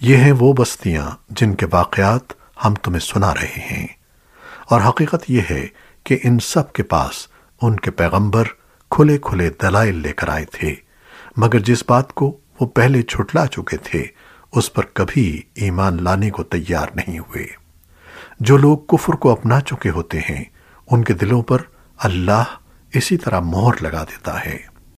یہ ہیں وہ بستیاں جن کے واقعات ہم تمہیں سنا رہے ہیں۔ اور حقیقت یہ ہے کہ ان سب کے پاس ان کے پیغمبر کھلے کھلے دلائل لے کر آئے تھے، مگر جس بات کو وہ پہلے چھٹلا چکے تھے، اس پر کبھی ایمان لانے کو تیار نہیں ہوئے۔ جو لوگ کفر کو اپنا چکے ہوتے ہیں، ان کے دلوں پر اللہ اسی طرح مہر لگا دیتا ہے۔